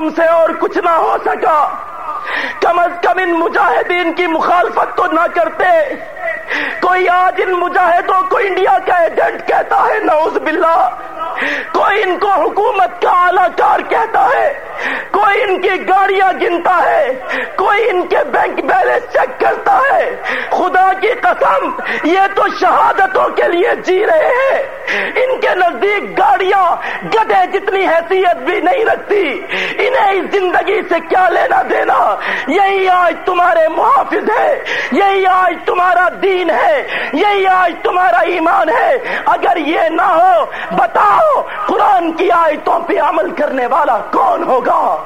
تم سے اور کچھ نہ ہو سکا۔ کم از کم ان مجاہدین کی مخالفت تو نہ کرتے۔ کوئی آج ان مجاہدوں کو انڈیا کا ایجنٹ کہتا ہے، نعوذ باللہ۔ کوئی ان کو حکومت کا اعلی کار کہتا ہے۔ کوئی ان کی گاڑیاں گنتا ہے۔ کوئی ان کے بینک بیلنس چیک کرتا ہے۔ خدا کی قسم، یہ تو شہادتوں کے لیے جی رہے ہیں۔ ان کے نزدیک گاڑیاں گدے جتنی حیثیت بھی نہیں رکھتی۔ انہیں اس زندگی سے کیا لینا دینا؟ یہی آج تمہارے محافظ ہے یہی آج تمہارا دین ہے، یہی آج تمہارا ایمان ہے۔ اگر یہ نہ ہو، بتاؤ قرآن کی آیتوں پہ عمل کرنے والا کون ہوگا؟